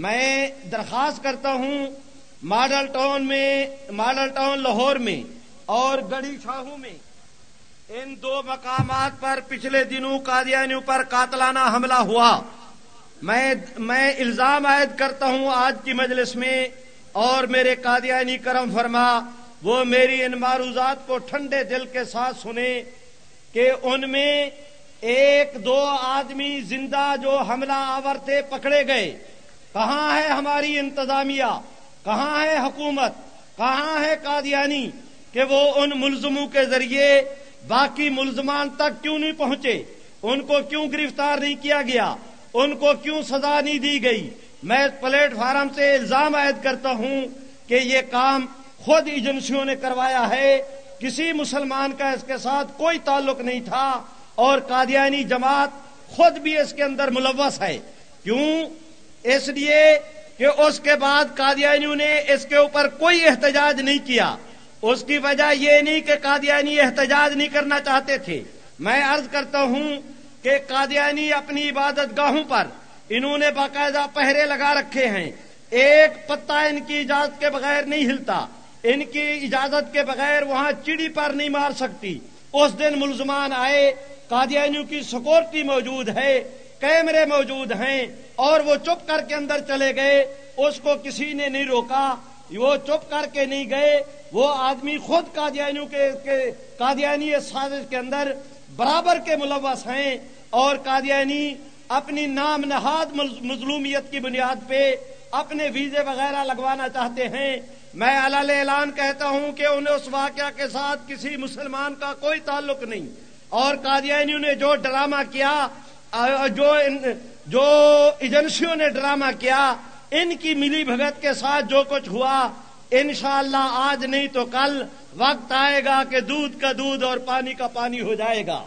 میں درخواست کرتا ہوں ماڈل ٹاؤن میں، ماڈل ٹاؤن لاہور میں اور گڑی شاہو میں۔ ان دو مقامات پر پچھلے دنوں قادیانیوں پر قاتلانہ حملہ ہوا۔ میں میں الزام عائد کرتا ہوں آج کی مجلس میں اور میرے قادیانی کرم فرما، وہ میری ان معروضات کو ٹھنڈے دل کے ساتھ سنے کہ ان میں ایک دو آدمی زندہ جو حملہ آور تھے پکڑے گئے۔ کہاں ہے ہماری انتظامیہ؟ کہاں ہے حکومت؟ کہاں ہے قادیانی کہ وہ ان ملزموں کے ذریعے باقی ملزمان تک کیوں نہیں پہنچے؟ ان کو کیوں گرفتار نہیں کیا گیا؟ ان کو کیوں سزا نہیں دی گئی؟ میں پلیٹ فارم سے الزام عائد کرتا ہوں کہ یہ کام خود ایجنسیوں نے کروایا ہے۔ کسی مسلمان کا اس کے ساتھ کوئی تعلق نہیں تھا اور قادیانی جماعت خود بھی اس کے اندر ملوث ہے۔ کیوں؟ اس لیے کہ اس کے بعد قادیانیوں نے اس کے اوپر کوئی احتجاج نہیں کیا۔ اس کی وجہ یہ نہیں کہ قادیانی احتجاج نہیں کرنا چاہتے تھے۔ میں عرض کرتا ہوں کہ قادیانی اپنی عبادت گاہوں پر انہوں نے باقاعدہ پہرے لگا رکھے ہیں۔ ایک پتا ان کی اجازت کے بغیر نہیں ہلتا۔ ان کی اجازت کے بغیر وہاں چڑی پر نہیں مار سکتی۔ اس دن ملزمان آئے۔ قادیانیوں کی سکورٹی موجود ہے۔ کیمرے موجود ہیں اور وہ چپ کر کے اندر چلے گئے، اس کو کسی نے نہیں روکا، وہ چپ کر کے نہیں گئے، وہ آدمی خود قادیانیوں کے قادیانی سازش کے اندر برابر کے ملوث ہیں اور قادیانی اپنی نام نہاد مظلومیت کی بنیاد پہ اپنے ویزے وغیرہ لگوانا چاہتے ہیں۔ میں علال اعلان کہتا ہوں کہ انہیں اس واقعہ کے ساتھ کسی مسلمان کا کوئی تعلق نہیں۔ اور قادیانیوں نے جو ڈرامہ کیا جو جو ایجنسیوں نے ڈرامہ کیا، ان کی ملی بھگت کے ساتھ جو کچھ ہوا، انشاءاللہ آج نہیں تو کل وقت آئے گا کہ دودھ کا دودھ اور پانی کا پانی ہو جائے گا۔